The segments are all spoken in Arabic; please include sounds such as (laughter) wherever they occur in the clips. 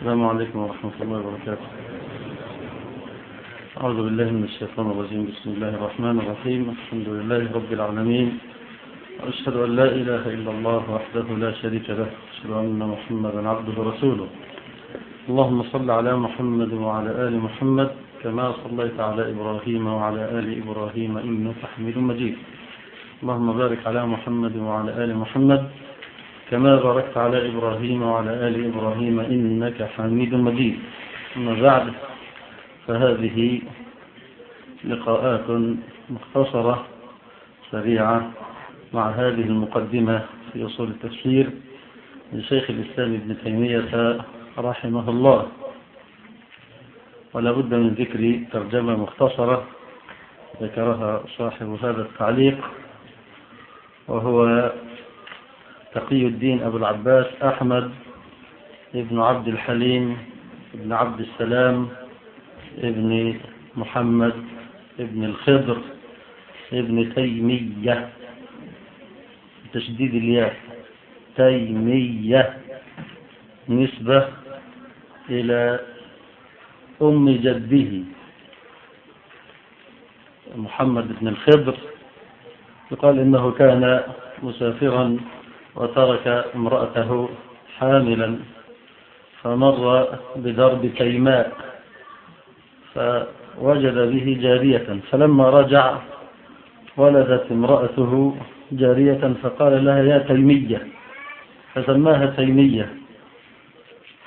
السلام عليكم ورحمة الله وبركاته. أعوذ بالله من الشيطان الرجيم. بسم الله الرحمن الرحيم. الحمد لله رب العالمين. وأشهد أن لا إله إلا الله وحده لا شريك له. أشهد أن محمدا عبده ورسوله. اللهم صل على محمد وعلى آل محمد كما صليت على إبراهيم وعلى آل إبراهيم إنك حميد مجيد. اللهم بارك على محمد وعلى آل محمد كما باركت على إبراهيم وعلى آل إبراهيم إنك حميد مجيد. أما بعد فهذه لقاءات مختصرة سريعة مع هذه المقدمة في أصول التفسير لشيخ الإسلام ابن تيمية رحمه الله. ولا بد من ذكر ترجمة مختصرة ذكرها صاحب هذا التعليق وهو تقي الدين أبو العباس أحمد ابن عبد الحليم ابن عبد السلام ابن محمد ابن الخضر ابن تيمية. تشديد الياء. تيمية. نسبة إلى أم جده. محمد بن الخضر. يقال إنه كان مسافرا وترك امرأته حاملا فمر بدرب تيماء فوجد به جارية فلما رجع ولدت امرأته جارية فقال لها يا تيمية. فسماها تيمية.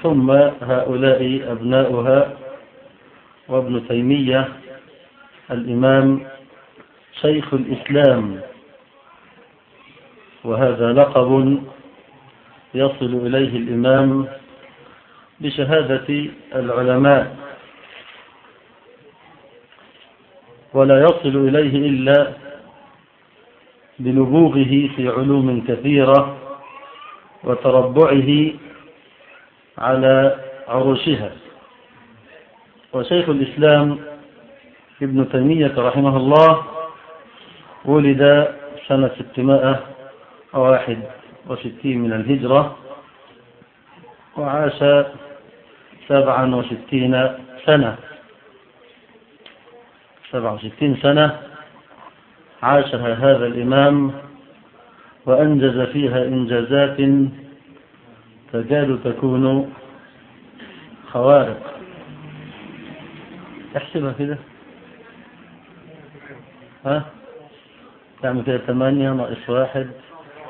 ثم هؤلاء أبناؤها وابن تيمية الإمام شيخ الإسلام. وهذا لقب يصل إليه الإمام بشهادة العلماء ولا يصل إليه إلا بنبوغه في علوم كثيرة وتربعه على عروشها. وشيخ الإسلام ابن تيمية رحمه الله ولد سنة 661 من الهجرة وعاش 67 سنة. 67 سنة عاشها هذا الإمام وأنجز فيها إنجازات تكاد تكون خوارق. احسبها كده. ها؟ تعمل كده ثمانية ناقص واحد.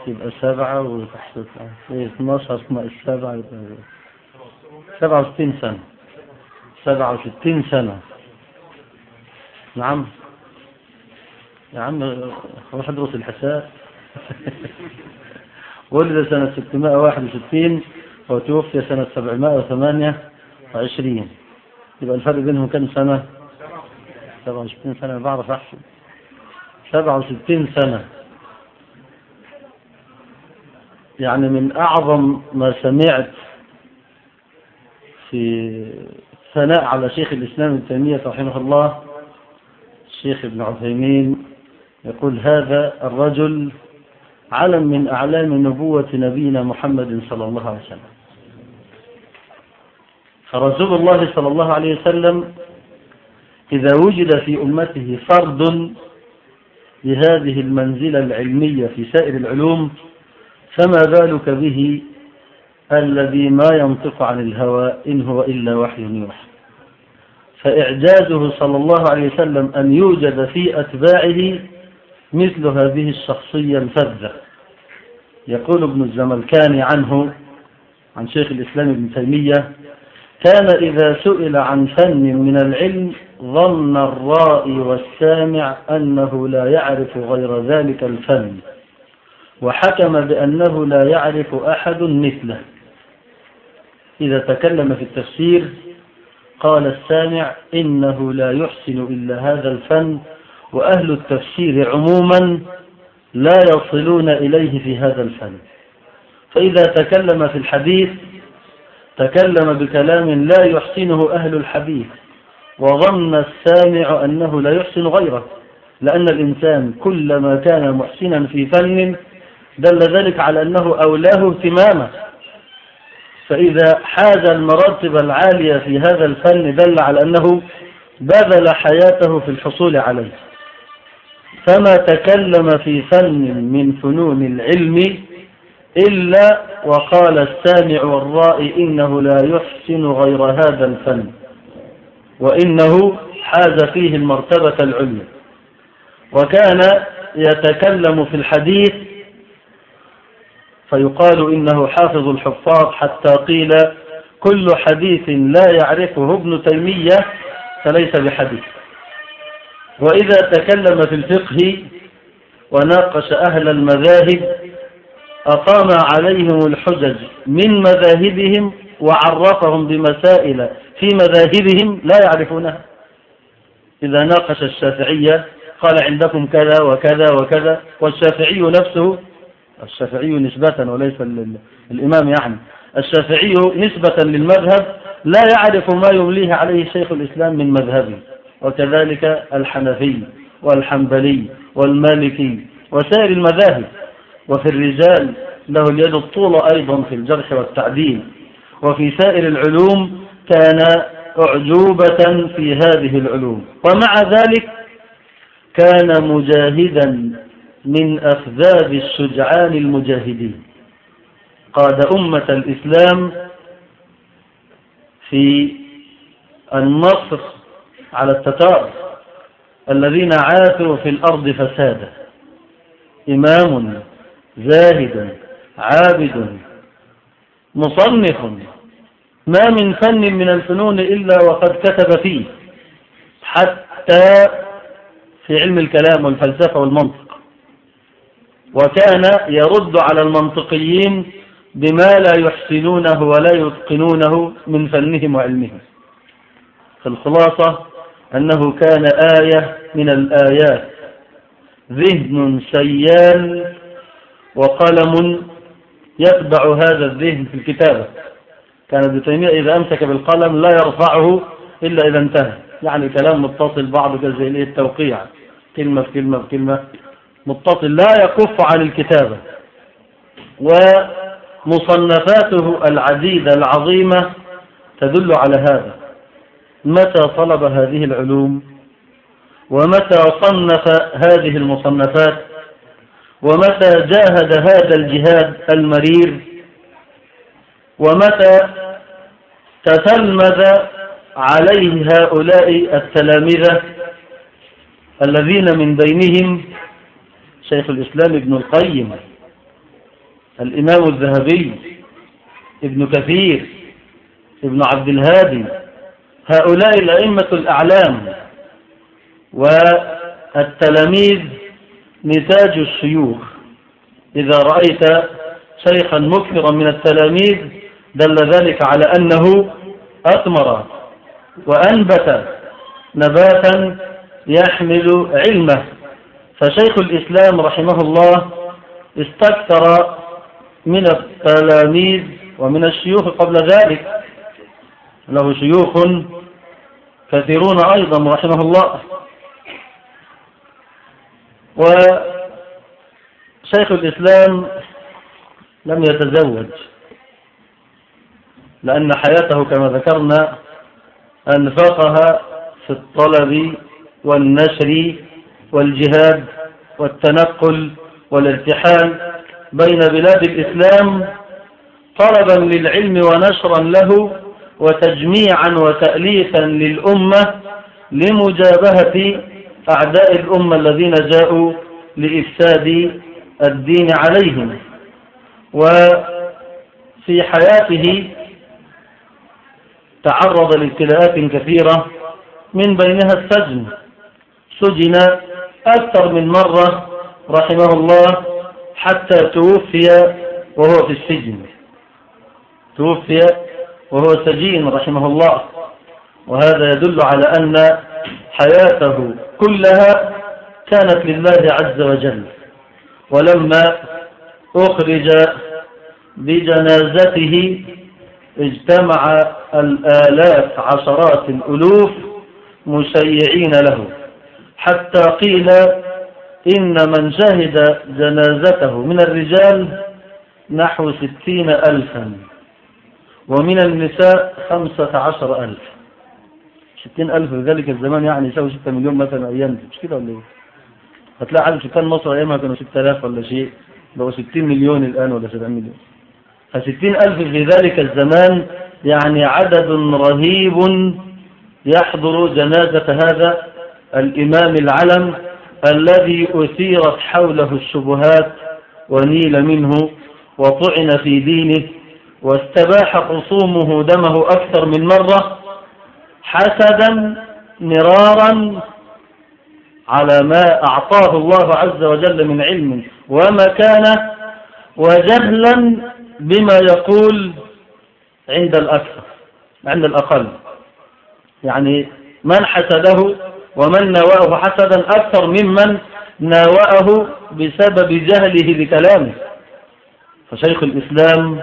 يبقى سبعة وتحت اتناشر ناقص سبعة يبقى سبعة وستين سنة. سبعة وستين سنة. نعم. يا عم روح ادرس الحساب. (laughs) ولد سنة 661 وتوفي سنة 728 يبقى الفرق بينهم كم سنة؟ 67 سنة. بعرف أحسب. 67 سنة. يعني من أعظم ما سمعت في ثناء على شيخ الإسلام ابن تيمية رحمه الله الشيخ ابن عثيمين يقول هذا الرجل علم من أعلام نبوة نبينا محمد صلى الله عليه وسلم. فرسول الله صلى الله عليه وسلم إذا وجد في أمته فرد لهذه المنزلة العلمية في سائر العلوم فما بالك به الذي ما ينطق عن الهوى إن هو إلا وحي يوحى. فإعجازه صلى الله عليه وسلم أن يوجد في أتباعه مثل هذه الشخصية الفذة. يقول ابن الزملكاني عنه عن شيخ الإسلام ابن تيمية كان إذا سئل عن فن من العلم ظن الرائي والسامع أنه لا يعرف غير ذلك الفن. وحكم بأنه لا يعرف أحد مثله. إذا تكلم في التفسير قال السامع إنه لا يحسن إلا هذا الفن وأهل التفسير عموما لا يصلون إليه في هذا الفن. فإذا تكلم في الحديث تكلم بكلام لا يحسنه أهل الحديث وظن السامع أنه لا يحسن غيره لأن الإنسان كلما كان محسنا في فن دل ذلك على أنه أولاه اهتماما. فإذا حاز المراتب العالية في هذا الفن دل على أنه بذل حياته في الحصول عليه. فما تكلم في فن من فنون العلم إلا وقال السامع والرائي إنه لا يحسن غير هذا الفن وإنه حاز فيه المرتبة العليا. وكان يتكلم في الحديث فيقال إنه حافظ الحفاظ حتى قيل كل حديث لا يعرفه ابن تيمية فليس بحديث. وإذا تكلم في الفقه وناقش أهل المذاهب أقام عليهم الحجج من مذاهبهم وعرفهم بمسائل في مذاهبهم لا يعرفونها. إذا ناقش الشافعية قال عندكم كذا وكذا وكذا والشافعي نفسه الشافعي نسبة وليس الإمام يعني. الشافعي نسبة للمذهب لا يعرف ما يمليه عليه شيخ الإسلام من مذهبه وكذلك الحنفي والحنبلي والمالكي وسائر المذاهب. وفي الرجال له اليد الطولة أيضا في الجرح والتعديل. وفي سائر العلوم كان أعجوبة في هذه العلوم. ومع ذلك كان مجاهدا من أفذاذ الشجعان المجاهدين. قاد أمة الإسلام في النصر على التتار. الذين عاثوا في الأرض فسادا. إمام زاهد عابد مصنف. ما من فن من الفنون إلا وقد كتب فيه. حتى في علم الكلام والفلسفة والمنطق. وكان يرد على المنطقيين بما لا يحسنونه ولا يتقنونه من فنهم وعلمهم. فالخلاصة أنه كان آية من الآيات. ذهن سيال وقلم يتبع هذا الذهن في الكتابة. كان ابن تيمية إذا أمسك بالقلم لا يرفعه إلا إذا انتهى. يعني كلام متصل بعض زي التوقيع. كلمة في كلمة في كلمة. متصل لا يكف عن الكتابة ومصنفاته العديدة العظيمة تدل على هذا. متى طلب هذه العلوم؟ ومتى صنف هذه المصنفات؟ ومتى جاهد هذا الجهاد المرير؟ ومتى تتلمذ عليه هؤلاء التلامذة الذين من بينهم شيخ الإسلام ابن القيم الإمام الذهبي ابن كثير ابن عبد الهادي هؤلاء الأئمة الأعلام والتلاميذ نتاج الشيوخ. إذا رأيت شيخا مكثرا من التلاميذ دل ذلك على أنه أثمر وأنبت نباتا يحمل علمه. فشيخ الإسلام رحمه الله استكثر من التلاميذ ومن الشيوخ قبل ذلك. له شيوخ كثيرون أيضا رحمه الله. وشيخ الإسلام لم يتزوج لأن حياته كما ذكرنا أنفقها في الطلب والنشر والجهاد والتنقل والارتحال بين بلاد الإسلام طلبا للعلم ونشرا له وتجميعا وتأليفا للأمة لمجابهة أعداء الأمة الذين جاءوا لإفساد الدين عليهم. وفي حياته تعرض لابتلاءات كثيرة من بينها السجن سجن أكثر من مرة رحمه الله حتى توفي وهو في السجن. توفي وهو سجين رحمه الله. وهذا يدل على أن حياته كلها كانت لله عز وجل. ولما أخرج بجنازته اجتمع الآلاف عشرات الألوف مشيعين له. حتى قيل إن من شهد جنازته من الرجال نحو ستين ألفا ومن النساء خمسة عشر ألف ستين ألف في ذلك الزمان يعني يساوي ستة مليون مثلا أيام مش كده ولا إيه؟ هتلاقي عدد سكان مصر أيامها كانوا ستة آلاف ولا شيء بقوا ستين مليون الآن ولا سبعين مليون. فستين ألف في ذلك الزمان يعني عدد رهيب يحضر جنازة هذا الإمام العلم الذي أثيرت حوله الشبهات ونيل منه وطعن في دينه واستباح خصومه دمه أكثر من مرة حسدا مرارا على ما أعطاه الله عز وجل من علم ومكانة وجهلا بما يقول عند الأكثر عند الأقل. يعني من حسده ومن نواه حسدا أكثر ممن ناوأه بسبب جهله بكلامه فشيخ الإسلام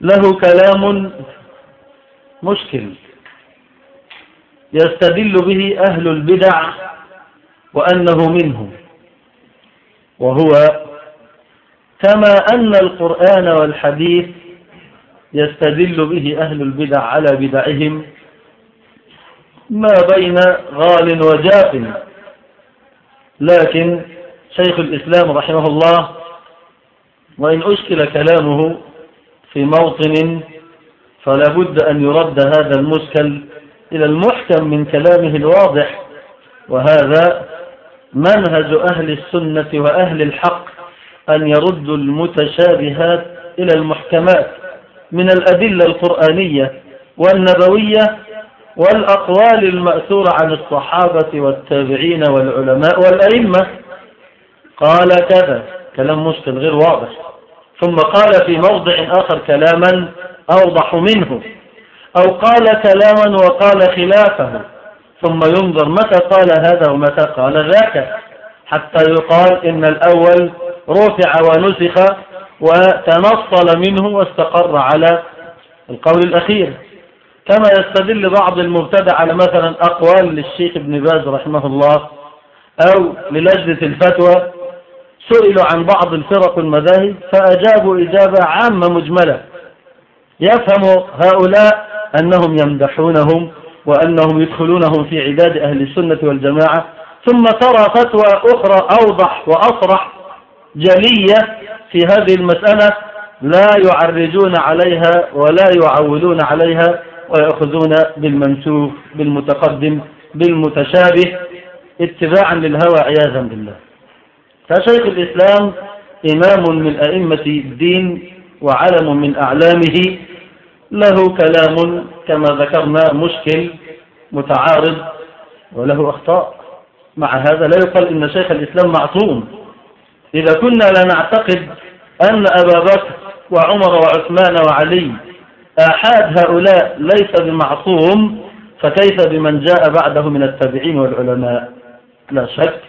له كلام مشكل يستدل به أهل البدع وأنه منهم وهو كما أن القرآن والحديث يستدل به أهل البدع على بدعهم ما بين غال وجاف. لكن شيخ الإسلام رحمه الله وإن أشكل كلامه في موطن فلا بد أن يرد هذا المشكل إلى المحكم من كلامه الواضح. وهذا منهج أهل السنة وأهل الحق أن يردوا المتشابهات إلى المحكمات من الأدلة القرآنية والنبوية والأقوال المأثورة عن الصحابة والتابعين والعلماء والأئمة. قال كذا كلام مشكل غير واضح. ثم قال في موضع آخر كلاما أوضح منه. أو قال كلاما وقال خلافه. ثم ينظر متى قال هذا ومتى قال ذاك. حتى يقال إن الأول رفع ونسخ وتنصل منه واستقر على القول الأخير. كما يستدل بعض المبتدع على مثلا أقوال للشيخ ابن باز رحمه الله أو للجنة الفتوى سئلوا عن بعض الفرق المذاهب فأجابوا إجابة عامة مجملة. يفهم هؤلاء أنهم يمدحونهم وأنهم يدخلونهم في عداد أهل السنة والجماعة ثم ترى فتوى أخرى أوضح وأصرح جلية في هذه المسألة لا يعرجون عليها ولا يعولون عليها ويأخذون بالمنسوخ بالمتقدم بالمتشابه اتباعا للهوى عياذا بالله. فشيخ الإسلام إمام من أئمة الدين وعلم من أعلامه له كلام كما ذكرنا مشكل متعارض وله أخطاء. مع هذا لا يقال إن شيخ الإسلام معصوم. إذا كنا لا نعتقد أن أبا بكر وعمر وعثمان وعلي آحاد هؤلاء ليس بمعصوم فكيف بمن جاء بعده من التابعين والعلماء؟ لا شك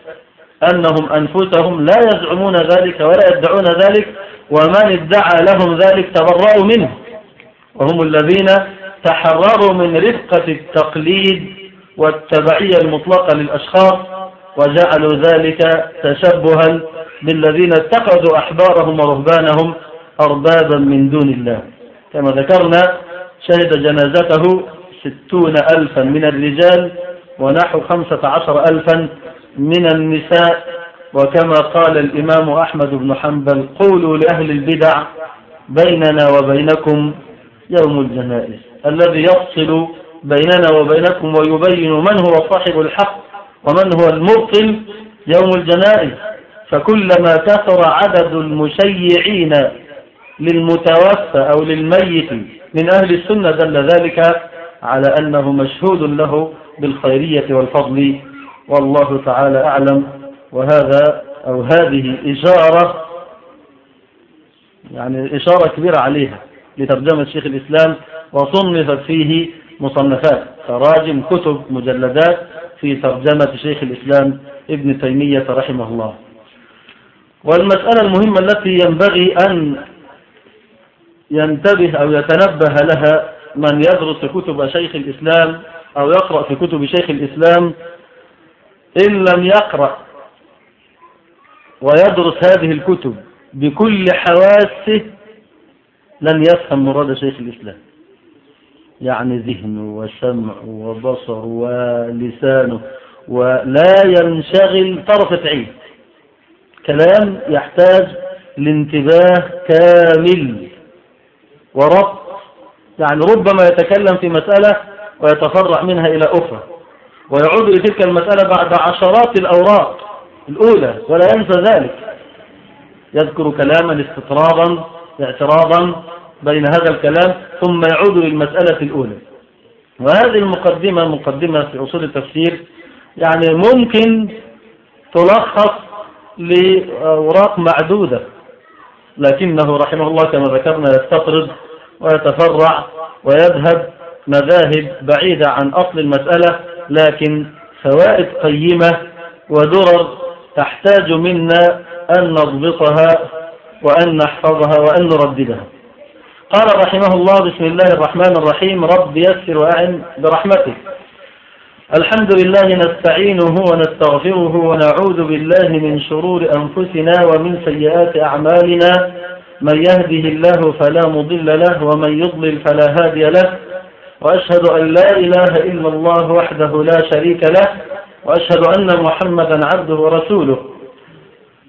أنهم أنفسهم لا يزعمون ذلك ولا يدعون ذلك ومن ادعى لهم ذلك تبرأوا منه. وهم الذين تحرروا من رفقة التقليد والتبعية المطلقة للأشخاص وجعلوا ذلك تشبها بالذين اتخذوا أحبارهم ورهبانهم أربابا من دون الله. كما ذكرنا شهد جنازته ستون ألفا من الرجال ونحو خمسة عشر ألفا من النساء. وكما قال الإمام أحمد بن حنبل قولوا لأهل البدع بيننا وبينكم يوم الجنائز. الذي يفصل بيننا وبينكم ويبين من هو صاحب الحق ومن هو المبطل يوم الجنائز. فكلما كثر عدد المشيعين للمتوفى أو للميت من أهل السنة دل ذلك على أنه مشهود له بالخيرية والفضل. والله تعالى أعلم. وهذا أو هذه إشارة يعني إشارة كبيرة عليها لترجمة شيخ الإسلام وصنفت فيه مصنفات تراجم كتب مجلدات في ترجمة شيخ الإسلام ابن تيمية رحمه الله. والمسألة المهمة التي ينبغي أن ينتبه أو يتنبه لها من يدرس كتب شيخ الإسلام أو يقرأ في كتب شيخ الإسلام إن لم يقرأ ويدرس هذه الكتب بكل حواسه لن يفهم مراد شيخ الإسلام. يعني ذهنه وسمعه وبصره ولسانه ولا ينشغل طرفة عين كلام يحتاج لانتباه كامل. وربط يعني ربما يتكلم في مسألة ويتفرع منها إلى أخرى. ويعود إلى تلك المسألة بعد عشرات الأوراق الأولى ولا ينسى ذلك. يذكر كلاما استطرابا اعتراضا بين هذا الكلام ثم يعود للمسألة الأولى. وهذه المقدمة مقدمة في أصول التفسير يعني ممكن تلخص لأوراق معدودة. لكنه رحمه الله كما ذكرنا يستطرد ويتفرع ويذهب مذاهب بعيدة عن أصل المسألة لكن فوائد قيمة ودرر تحتاج منا أن نضبطها وأن نحفظها وأن نرددها. قال رحمه الله بسم الله الرحمن الرحيم رب يسر وأعن برحمتك. الحمد لله نستعينه ونستغفره ونعوذ بالله من شرور أنفسنا ومن سيئات أعمالنا. من يهده الله فلا مضل له ومن يضلل فلا هادي له. وأشهد أن لا إله إلا الله وحده لا شريك له. وأشهد أن محمدا عبده ورسوله.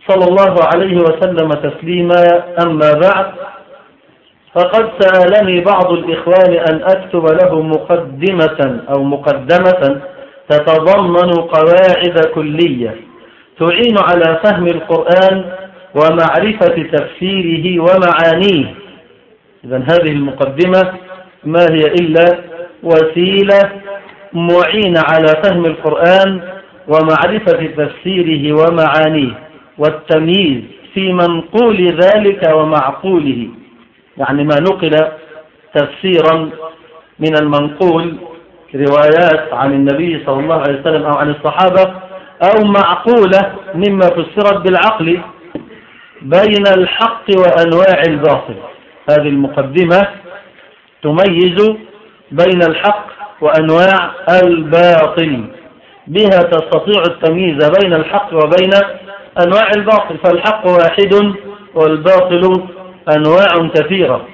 صلى الله عليه وسلم تسليما. أما بعد فقد سألني بعض الإخوان أن أكتب له مقدمة أو مقدمة تتضمن قواعد كلية تعين على فهم القرآن ومعرفة تفسيره ومعانيه. إذا هذه المقدمة ما هي إلا وسيلة معينة على فهم القرآن ومعرفة تفسيره ومعانيه والتمييز في منقول ذلك ومعقوله. يعني ما نقل تفسيرا من المنقول روايات عن النبي صلى الله عليه وسلم أو عن الصحابة أو معقولة مما فسرت بالعقل بين الحق وأنواع الباطل. هذه المقدمة تميز بين الحق وأنواع الباطل. بها تستطيع التمييز بين الحق وبين أنواع الباطل. فالحق واحد والباطل أنواع كثيرة.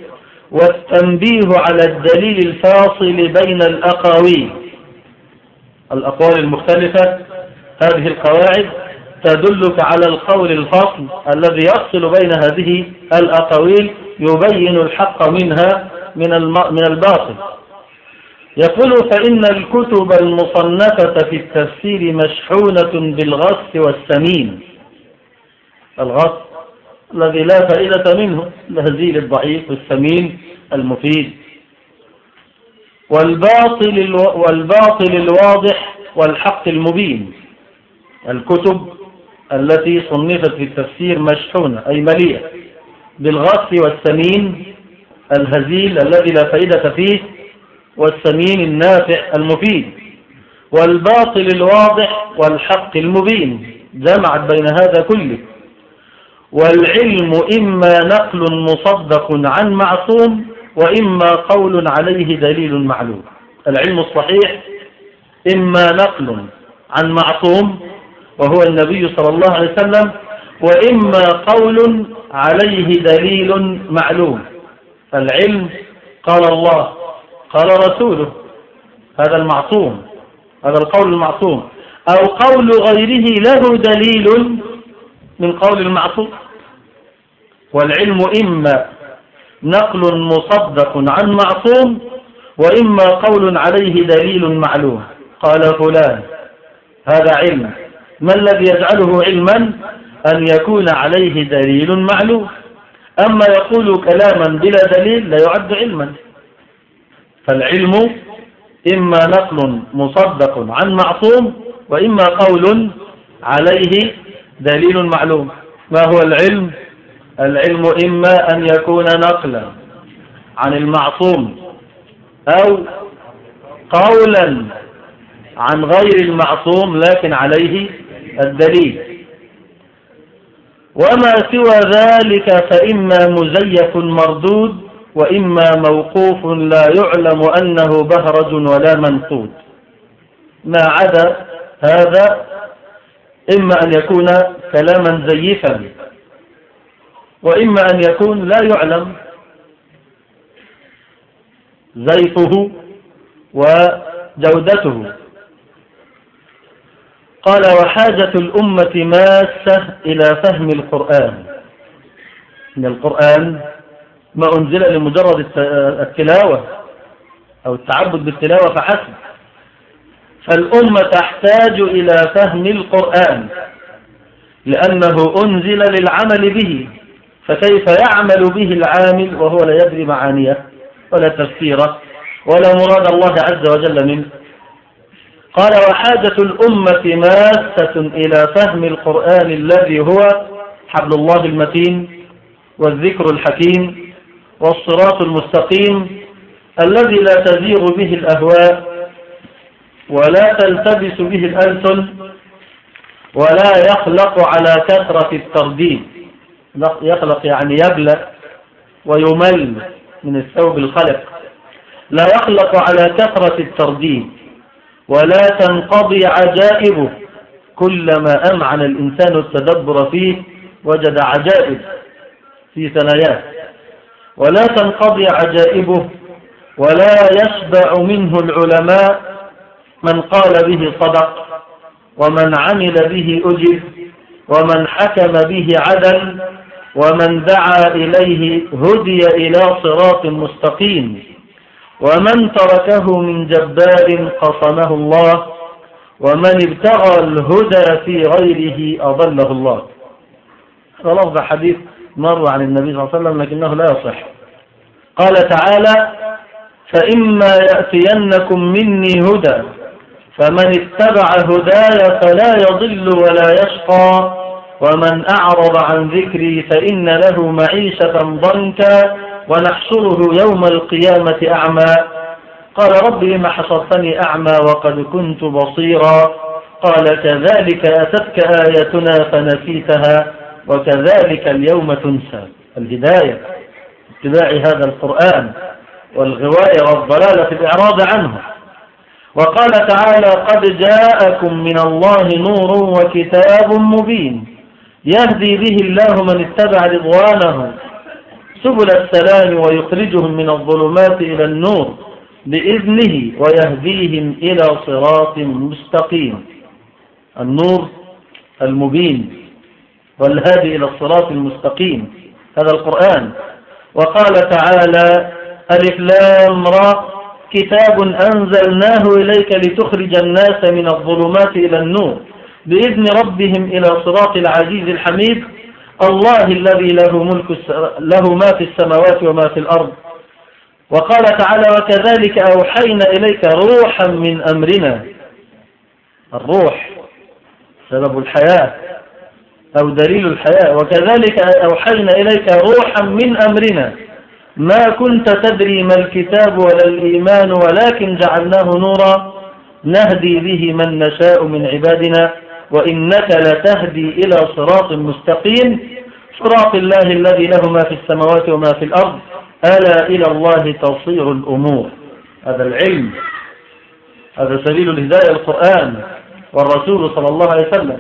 والتنبيه على الدليل الفاصل بين الأقاويل. الأقوال المختلفة هذه القواعد تدلك على القول الفصل الذي يفصل بين هذه الأقاويل يبين الحق منها من من الباطل. يقول فإن الكتب المصنفة في التفسير مشحونة بالغص والسمين. الغص الذي لا فائدة منه الهزيل الضعيف والسمين المفيد. والباطل, ألو... والباطل الواضح والحق المبين. الكتب التي صنفت في التفسير مشحونة أي مليئة. بالغص والسمين الهزيل الذي لا فائدة فيه والسمين النافع المفيد. والباطل الواضح والحق المبين. جمعت بين هذا كله. والعلم إما نقل مصدق عن معصوم وإما قول عليه دليل معلوم. العلم الصحيح إما نقل عن معصوم وهو النبي صلى الله عليه وسلم وإما قول عليه دليل معلوم. العلم قال الله قال رسوله هذا المعصوم هذا القول المعصوم. أو قول غيره له دليل من قول المعصوم والعلم إما نقل مصدق عن معصوم وإما قول عليه دليل معلوم. قال فلان هذا علم. ما الذي يجعله علما؟ أن يكون عليه دليل معلوم. أما يقول كلاما بلا دليل لا يعد علما. فالعلم إما نقل مصدق عن معصوم وإما قول عليه دليل معلوم. ما هو العلم؟ العلم إما أن يكون نقلا عن المعصوم أو قولا عن غير المعصوم لكن عليه الدليل. وما سوى ذلك فإما مزيف مردود وإما موقوف لا يعلم أنه بهرج ولا منقود. ما عدا هذا؟ إما أن يكون كلاما زيفا وإما أن يكون لا يعلم زيفه وجودته. قال وحاجة الأمة ماسة إلى فهم القرآن. إن القرآن ما أنزل لمجرد التلاوة أو التعبد بالتلاوة فحسب. فالأمة تحتاج إلى فهم القرآن لأنه أنزل للعمل به فكيف يعمل به العامل وهو لا يدري معانيه ولا تفسيره ولا مراد الله عز وجل منه؟ قال وحاجة الأمة ماسة إلى فهم القرآن الذي هو حبل الله المتين والذكر الحكيم والصراط المستقيم الذي لا تزيغ به الأهواء ولا تلتبس به الألسن ولا يخلق على كثرة الترديد. يخلق يعني يبلأ ويمل من الثوب الخلق. لا يخلق على كثرة الترديد ولا تنقضي عجائبه. كلما أمعن الإنسان التدبر فيه وجد عجائب في ثناياه. ولا تنقضي عجائبه ولا يشبع منه العلماء من قال به صدق ومن عمل به أجب ومن حكم به عدل ومن دعا إليه هدي إلى صراط مستقيم ومن تركه من جبار قصمه الله ومن ابتغى الهدى في غيره أضله الله. هذا لفظ حديث مر عن النبي صلى الله عليه وسلم لكنه لا يصح. قال تعالى فإما يأتينكم مني هدى فمن اتبع هداي فلا يضل ولا يشقى. ومن أعرض عن ذكري فإن له معيشة ضنكا ونحشره يوم القيامة أعمى. قال رب لما حصرتني أعمى وقد كنت بصيرا. قال كذلك أتتك آياتنا فنسيتها وكذلك اليوم تنسى. الهداية اتباع هذا القرآن والغواية والضلالة في الإعراض عنه. وقال تعالى قد جاءكم من الله نور وكتاب مبين يهدي به الله من اتبع رضوانه سبل السلام ويخرجهم من الظلمات إلى النور بإذنه ويهديهم إلى صراط مستقيم. النور المبين والهادي إلى الصراط المستقيم. هذا القرآن. وقال تعالى ألف لام را كتاب أنزلناه إليك لتخرج الناس من الظلمات إلى النور. بإذن ربهم إلى صراط العزيز الحميد. الله الذي له ملك له ما في السماوات وما في الأرض. وقال تعالى وكذلك أوحينا إليك روحا من أمرنا. الروح سبب الحياة أو دليل الحياة. وكذلك أوحينا إليك روحا من أمرنا. ما كنت تدري ما الكتاب ولا الإيمان ولكن جعلناه نورا. نهدي به من نشاء من عبادنا وإنك لتهدي إلى صراط مستقيم. صراط الله الذي له ما في السماوات وما في الأرض. ألا إلى الله تصير الأمور. هذا العلم هذا سبيل الهداية القرآن والرسول صلى الله عليه وسلم.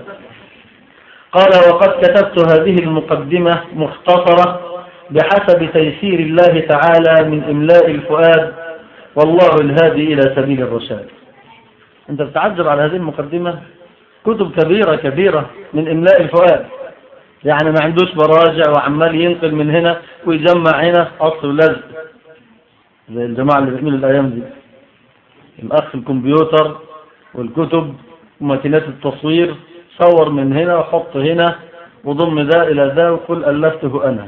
قال وقد كتبت هذه المقدمة مختصرة بحسب تيسير الله تعالى من إملاء الفؤاد والله الهادي إلى سبيل الرشاد. أنت بتعجب على هذه المقدمة؟ كتب كبيرة كبيرة من إملاء الفؤاد. يعني ما عندوش براجع وعمال ينقل من هنا ويجمع هنا. أصل ولزق زي الجماعة اللي بيعملوا الأيام دي. الأخ الكمبيوتر والكتب وماكينات التصوير صور من هنا وحط هنا وضم ذا إلى ذا وقل ألفته أنا.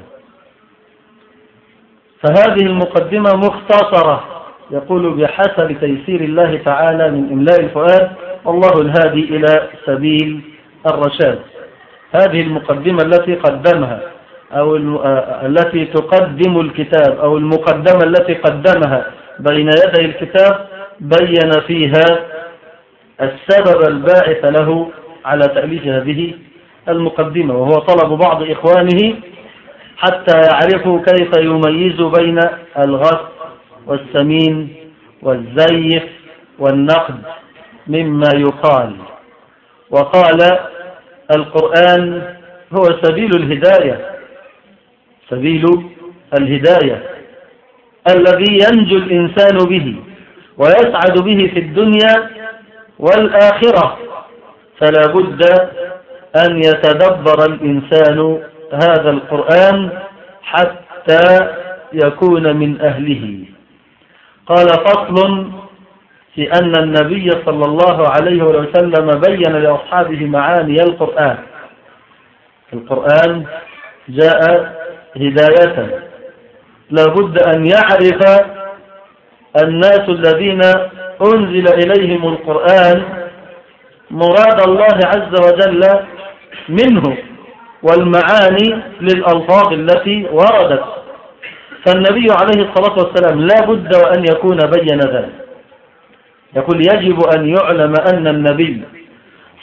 فهذه المقدمة مختصرة. يقول بحسب تيسير الله تعالى من إملاء الفؤاد والله الهادي إلى سبيل الرشاد. هذه المقدمة التي قدمها أو آه، التي تقدم الكتاب أو المقدمة التي قدمها بين يدي الكتاب بين فيها السبب الباعث له على تأليف هذه المقدمة وهو طلب بعض إخوانه حتى يعرفوا كيف يميز بين الغث والسمين والزيف والنقد مما يقال. وقال القرآن هو سبيل الهداية سبيل الهداية الذي ينجو الإنسان به ويسعد به في الدنيا والآخرة. فلا بد أن يتدبر الإنسان هذا القرآن حتى يكون من أهله. قال فصل في أن النبي صلى الله عليه وسلم بين لأصحابه معاني القرآن. القرآن جاء هداية. لابد أن يعرف الناس الذين أنزل إليهم القرآن مراد الله عز وجل منه. والمعاني للألفاظ التي وردت. فالنبي عليه الصلاة والسلام لا بد وأن يكون بين ذلك. يقول يجب أن يعلم أن النبي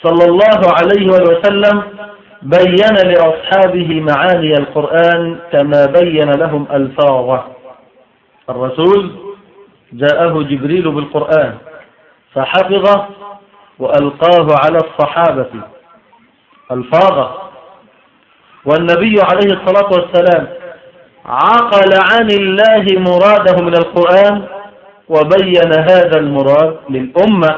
صلى الله عليه وسلم بين لأصحابه معاني القرآن كما بين لهم ألفاظه. الرسول جاءه جبريل بالقرآن فحفظه وألقاه على الصحابة. ألفاظه. والنبي عليه الصلاة والسلام عقل عن الله مراده من القرآن وبين هذا المراد للأمة.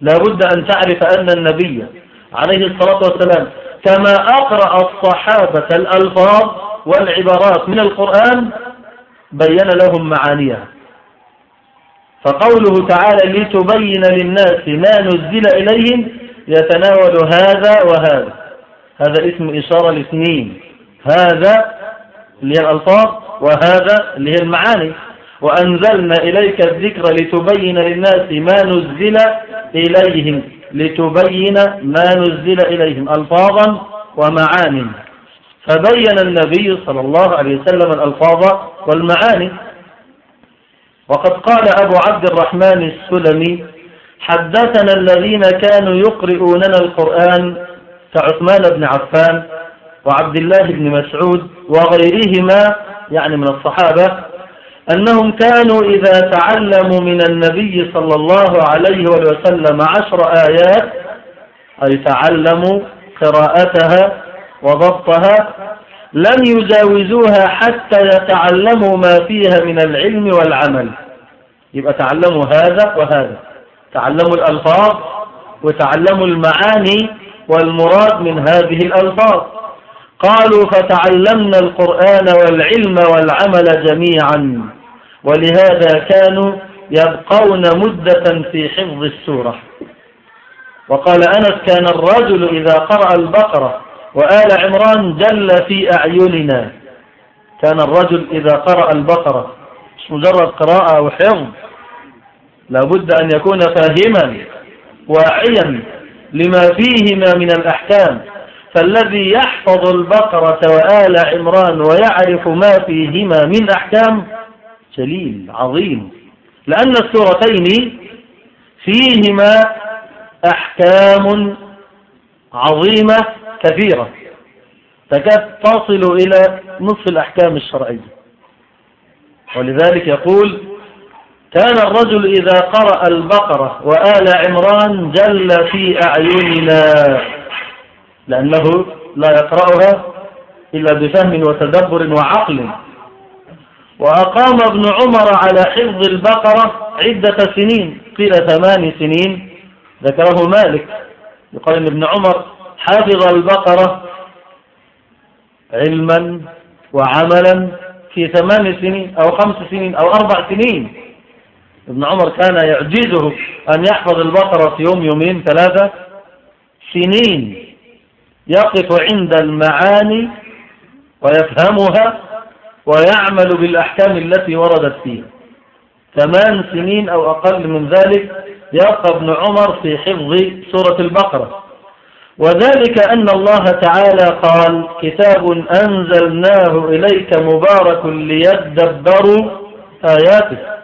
لا بد أن تعرف أن النبي عليه الصلاة والسلام كما أقرأ الصحابة الألفاظ والعبارات من القرآن بين لهم معانيها. فقوله تعالى لتبين للناس ما نزل إليهم يتناول هذا وهذا. هذا اسم إشارة لاثنين. هذا اللي هي الألفاظ وهذا اللي هي المعاني. وأنزلنا إليك الذكر لتبين للناس ما نزل إليهم. لتبين ما نزل إليهم. ألفاظا ومعاني. فبين النبي صلى الله عليه وسلم الألفاظ والمعاني. وقد قال أبو عبد الرحمن السلمي حدثنا الذين كانوا يقرؤوننا القرآن كعثمان بن عفان وعبد الله بن مسعود وغيرهما يعني من الصحابة أنهم كانوا إذا تعلموا من النبي صلى الله عليه وسلم عشر آيات أي تعلموا قراءتها وضبطها لم يجاوزوها حتى يتعلموا ما فيها من العلم والعمل. يبقى تعلموا هذا وهذا تعلموا الألفاظ وتعلموا المعاني والمراد من هذه الألفاظ. قالوا فتعلمنا القرآن والعلم والعمل جميعا ولهذا كانوا يبقون مدة في حفظ السورة. وقال أنس كان الرجل إذا قرأ البقرة وآل عمران جل في أعيننا. كان الرجل إذا قرأ البقرة مش مجرد قراءة أو حفظ لابد أن يكون فاهما واعيا. لما فيهما من الأحكام. فالذي يحفظ البقرة وآل عمران ويعرف ما فيهما من أحكام جليل عظيم. لأن السورتين فيهما أحكام عظيمة كثيرة تكاد تصل إلى نصف الأحكام الشرعية. ولذلك يقول كان الرجل إذا قرأ البقرة وآل عمران جل في أعيننا لأنه لا يقرأها إلا بفهم وتدبر وعقل. وأقام ابن عمر على حفظ البقرة عدة سنين قيل ثمان سنين. ذكره مالك يقال ابن عمر حافظ البقرة علما وعملا في ثمان سنين أو خمس سنين أو أربع سنين. ابن عمر كان يعجزه أن يحفظ البقرة في يوم يومين ثلاثة سنين يقف عند المعاني ويفهمها ويعمل بالأحكام التي وردت فيها. ثمان سنين أو أقل من ذلك يبقى ابن عمر في حفظ سورة البقرة. وذلك أن الله تعالى قال كتاب أنزلناه إليك مبارك ليدبروا آياته.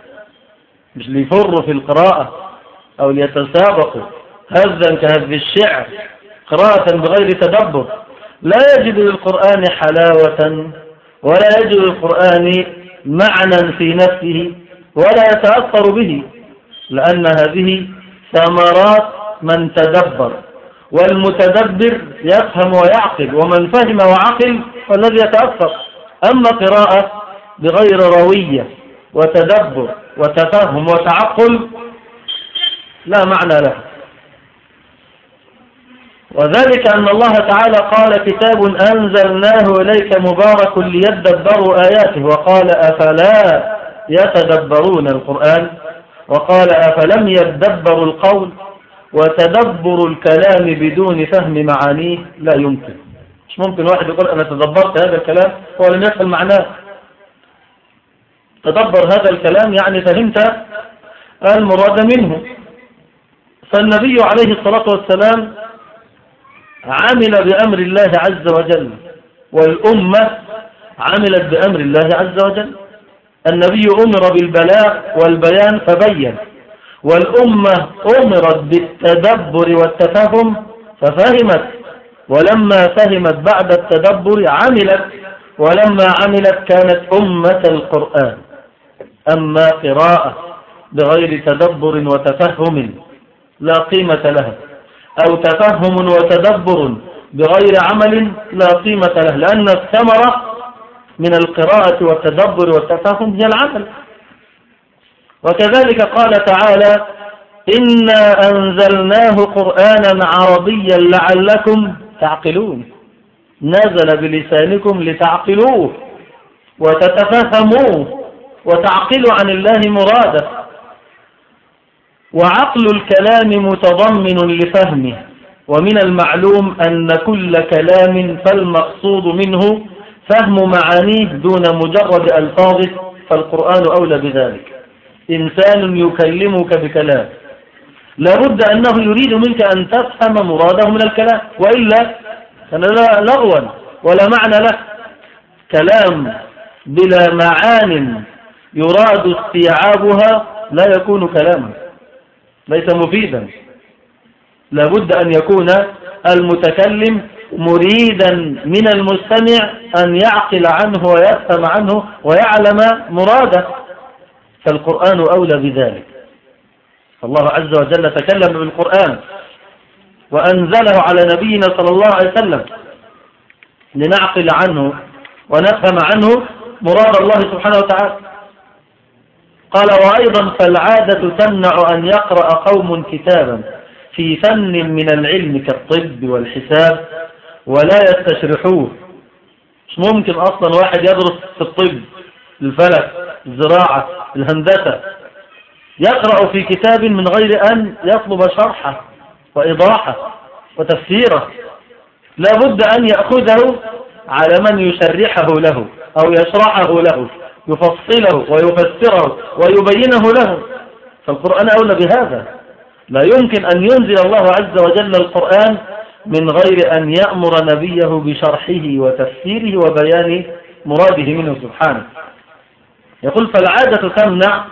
مش ليفروا في القراءة أو ليتسابقوا. هزا كهز الشعر قراءة بغير تدبر. لا يجد للقرآن حلاوة ولا يجد للقرآن معنى في نفسه ولا يتأثر به لأن هذه ثمرات من تدبر. والمتدبر يفهم ويعقل ومن فهم وعقل فالذي يتأثر. أما قراءة بغير روية وتدبر وتفهم وتعقل لا معنى له. وذلك أن الله تعالى قال كتاب أنزلناه إليك مبارك ليدبروا آياته وقال أفلا يتدبرون القرآن؟ وقال أفلم يدبروا القول؟ وتدبر الكلام بدون فهم معانيه لا يمكن. مش ممكن واحد يقول أنا تدبرت هذا الكلام؟ هو لم يفهم معناه. تدبر هذا الكلام يعني فهمت المراد منه. فالنبي عليه الصلاة والسلام عمل بأمر الله عز وجل والأمة عملت بأمر الله عز وجل. النبي أمر بالبلاغ والبيان فبين والأمة أمرت بالتدبر والتفهم ففهمت. ولما فهمت بعد التدبر عملت ولما عملت كانت أمة القرآن. أما قراءة بغير تدبر وتفهم لا قيمة لها أو تفهم وتدبر بغير عمل لا قيمة له لأن الثمرة من القراءة والتدبر والتفهم هي العمل. وكذلك قال تعالى إنا أنزلناه قرآنا عربيا لعلكم تعقلون. نزل بلسانكم لتعقلوه وتتفهموه. وتعقلوا عن الله مراده. وعقل الكلام متضمن لفهمه. ومن المعلوم أن كل كلام فالمقصود منه فهم معانيه دون مجرد ألفاظه فالقرآن أولى بذلك. إنسان يكلمك بكلام. لابد أنه يريد منك أن تفهم مراده من الكلام. وإلا لغوا ولا معنى له. كلام بلا معان يراد استيعابها لا يكون كلاما ليس مفيدا. لابد أن يكون المتكلم مريدا من المستمع أن يعقل عنه ويفهم عنه ويعلم مراده. فالقرآن أولى بذلك. الله عز وجل تكلم بالقرآن وأنزله على نبينا صلى الله عليه وسلم لنعقل عنه ونفهم عنه مراد الله سبحانه وتعالى. قال وأيضا فالعادة تمنع أن يقرأ قوم كتابا في فن من العلم كالطب والحساب ولا يستشرحوه. مش ممكن أصلا واحد يدرس في الطب الفلك الزراعة الهندسة. يقرأ في كتاب من غير أن يطلب شرحه وإيضاحه وتفسيره. لا بد أن يأخذه على من يشرحه له أو يشرحه له. يفصله ويفسره ويبينه له. فالقرآن أولى بهذا. لا يمكن أن ينزل الله عز وجل القرآن من غير أن يأمر نبيه بشرحه وتفسيره وبيان مراده منه سبحانه. يقول فالعادة تمنع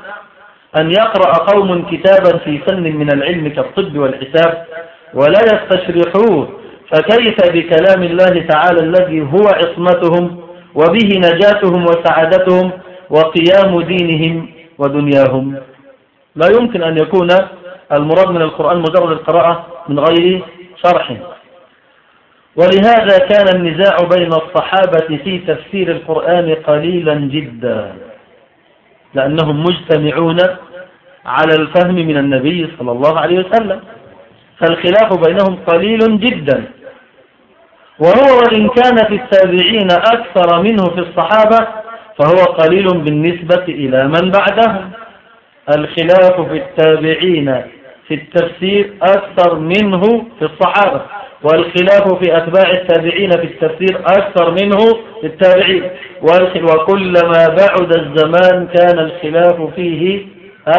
أن يقرأ قوم كتابا في فن من العلم كالطب والحساب ولا يستشرحوه. فكيف بكلام الله تعالى الذي هو عصمتهم وبه نجاتهم وسعادتهم وقيام دينهم ودنياهم. لا يمكن أن يكون المراد من القرآن مجرد القراءة من غير شرح. ولهذا كان النزاع بين الصحابة في تفسير القرآن قليلا جدا لأنهم مجتمعون على الفهم من النبي صلى الله عليه وسلم. فالخلاف بينهم قليل جدا. وهو وإن كان في التابعين أكثر منه في الصحابة فهو قليل بالنسبة إلى من بعدهم. الخلاف في التابعين في التفسير أكثر منه في الصحابة والخلاف في أتباع التابعين في التفسير أكثر منه في التابعين. وكلما بعد الزمان كان الخلاف فيه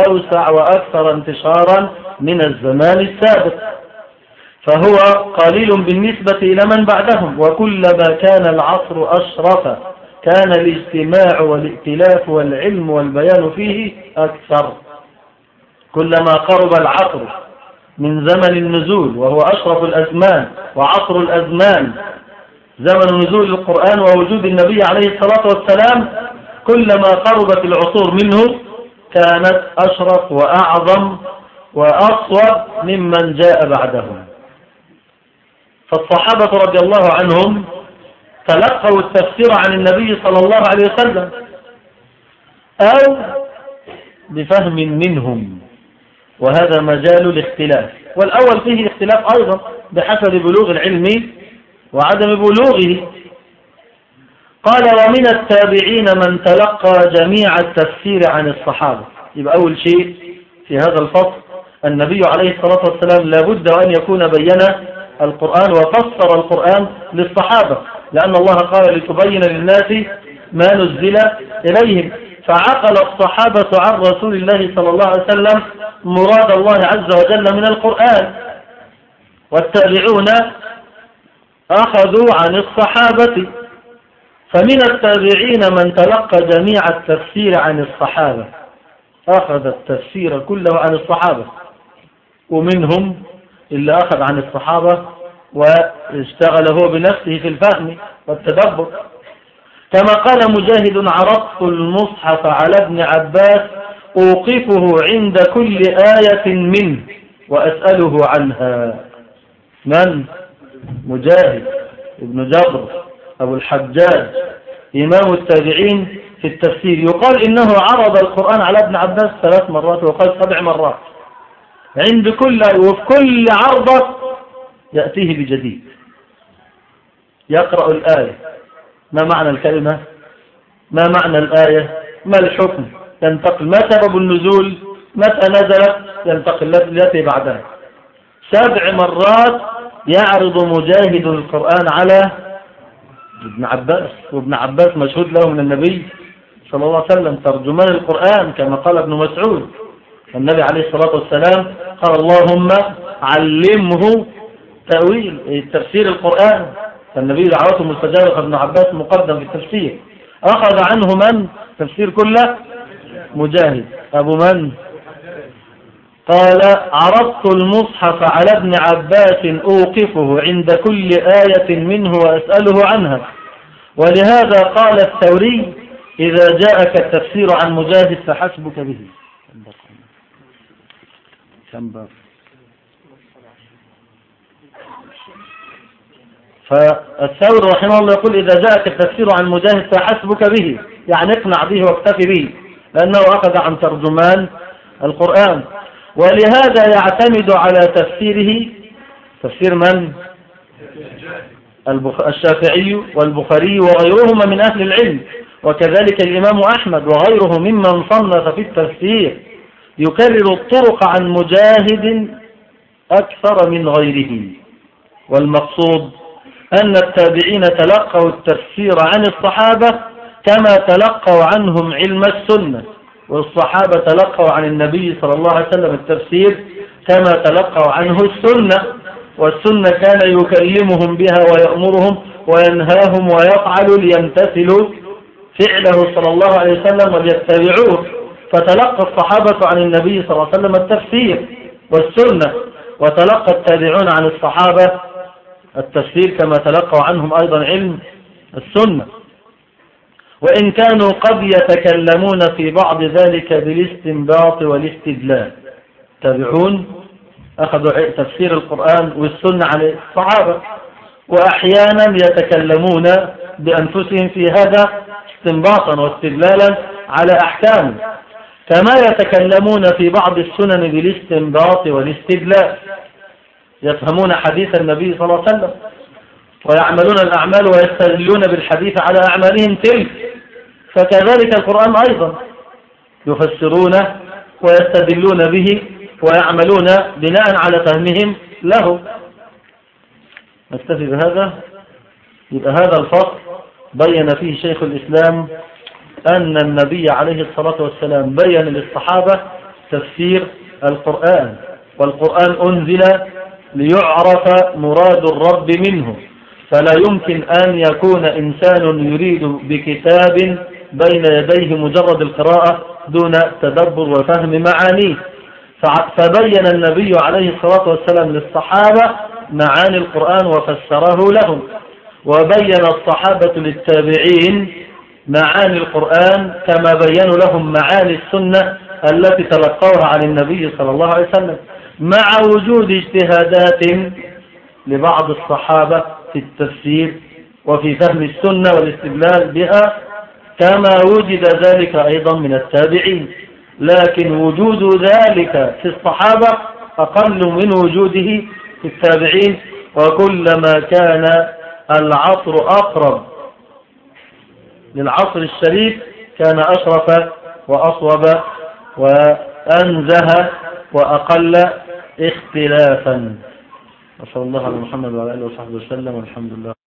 أوسع وأكثر انتشارا من الزمان السابق. فهو قليل بالنسبة إلى من بعدهم وكلما كان العصر أشرف كان الاجتماع والائتلاف والعلم والبيان فيه أكثر. كلما قرب العصر من زمن النزول وهو أشرف الأزمان وعصر الأزمان زمن نزول القرآن ووجود النبي عليه الصلاة والسلام كلما قربت العصور منه كانت أشرف وأعظم وأصوب ممن جاء بعدهم. فالصحابة رضي الله عنهم تلقوا التفسير عن النبي صلى الله عليه وسلم أو بفهم منهم وهذا مجال الاختلاف. والأول فيه اختلاف أيضا بحسب بلوغ العلم وعدم بلوغه. قال ومن التابعين من تلقى جميع التفسير عن الصحابة. يبقى أول شيء في هذا الفصل النبي عليه الصلاة والسلام لابد أن يكون بين القرآن وفسر القرآن للصحابة لأن الله قال لتبين للناس ما نزل إليهم. فعقل الصحابة عن رسول الله صلى الله عليه وسلم مراد الله عز وجل من القرآن. والتابعون أخذوا عن الصحابة. فمن التابعين من تلقى جميع التفسير عن الصحابة. أخذ التفسير كله عن الصحابة. ومنهم اللي أخذ عن الصحابة واشتغل هو بنفسه في الفهم والتدبر. كما قال مجاهد عرضت المصحف على ابن عباس أوقفه عند كل آية منه وأسأله عنها. من؟ مجاهد ابن جبر أبو الحجاج إمام التابعين في التفسير. يقال إنه عرض القرآن على ابن عباس ثلاث مرات وقال سبع مرات. عند كل وفي كل عرضة يأتيه بجديد. يقرأ الآية. ما معنى الكلمة؟ ما معنى الآية؟ ما الحكم؟ ينتقل. ما سبب النزول؟ متى نزلت؟ ينتقل. التي بعدها. سبع مرات يعرض مجاهد القرآن على ابن عباس وابن عباس مشهود له من النبي صلى الله عليه وسلم ترجمان القرآن كما قال ابن مسعود. النبي عليه الصلاة والسلام قال اللهم علمه تأويل تفسير القرآن. فالنبي دعوته مستجابة ابن عباس مقدم في التفسير. أخذ عنه من؟ تفسير كله مجاهد. أبو من؟ قال عرضت المصحف على ابن عباس أوقفه عند كل آية منه وأسأله عنها. ولهذا قال الثوري إذا جاءك التفسير عن مجاهد فحسبك به. فالثوري رحمه الله يقول إذا جاءك التفسير عن مجاهد فحسبك به. يعني اقنع به واكتفي به. لأنه أخذ عن ترجمان القرآن. ولهذا يعتمد على تفسيره. تفسير من؟ الشافعي والبخاري وغيرهما من أهل العلم. وكذلك الإمام أحمد وغيره ممن صنف في التفسير. يكرر الطرق عن مجاهد أكثر من غيره. والمقصود أن التابعين تلقوا التفسير عن الصحابة كما تلقوا عنهم علم السنة. والصحابة تلقوا عن النبي صلى الله عليه وسلم التفسير كما تلقوا عنه السنة. والسنة كان يكلمهم بها ويأمرهم وينهاهم ويفعل ليمتثلوا فعله صلى الله عليه وسلم وليتبعوه. فتلقى الصحابة عن النبي صلى الله عليه وسلم التفسير والسنة وتلقى التابعون عن الصحابة التفسير كما تلقوا عنهم أيضا علم السنة. وإن كانوا قد يتكلمون في بعض ذلك بالاستنباط والاستدلال. تابعون أخذوا تفسير القرآن والسنة عن الصحابة وأحيانا يتكلمون بأنفسهم في هذا استنباطا واستدلالا على أحكام. كما يتكلمون في بعض السنن بالاستنباط والاستدلال يفهمون حديث النبي صلى الله عليه وسلم ويعملون الأعمال ويستدلون بالحديث على أعمالهم تلك. فكذلك القرآن أيضا يفسرونه ويستدلون به ويعملون بناء على فهمهم له. نكتفي بهذا؟ يبقى هذا الفصل بين فيه شيخ الإسلام أن النبي عليه الصلاة والسلام بين للصحابة تفسير القرآن والقرآن أنزل ليعرف مراد الرب منه. فلا يمكن أن يكون إنسان يريد بكتاب بين يديه مجرد القراءة دون تدبر وفهم معانيه. فبين النبي عليه الصلاة والسلام للصحابة معاني القرآن وفسره لهم. وبين الصحابة للتابعين معاني القرآن كما بينوا لهم معاني السنة التي تلقوها عن النبي صلى الله عليه وسلم مع وجود اجتهادات لبعض الصحابة في التفسير وفي فهم السنة والاستدلال بها كما وجد ذلك أيضا من التابعين. لكن وجود ذلك في الصحابة أقل من وجوده في التابعين وكلما كان العصر أقرب للعصر الشريف كان أشرف وأصوب وأنزه وأقل اختلافا. وصلى الله على محمد وعلى آله وصحبه وسلم والحمد لله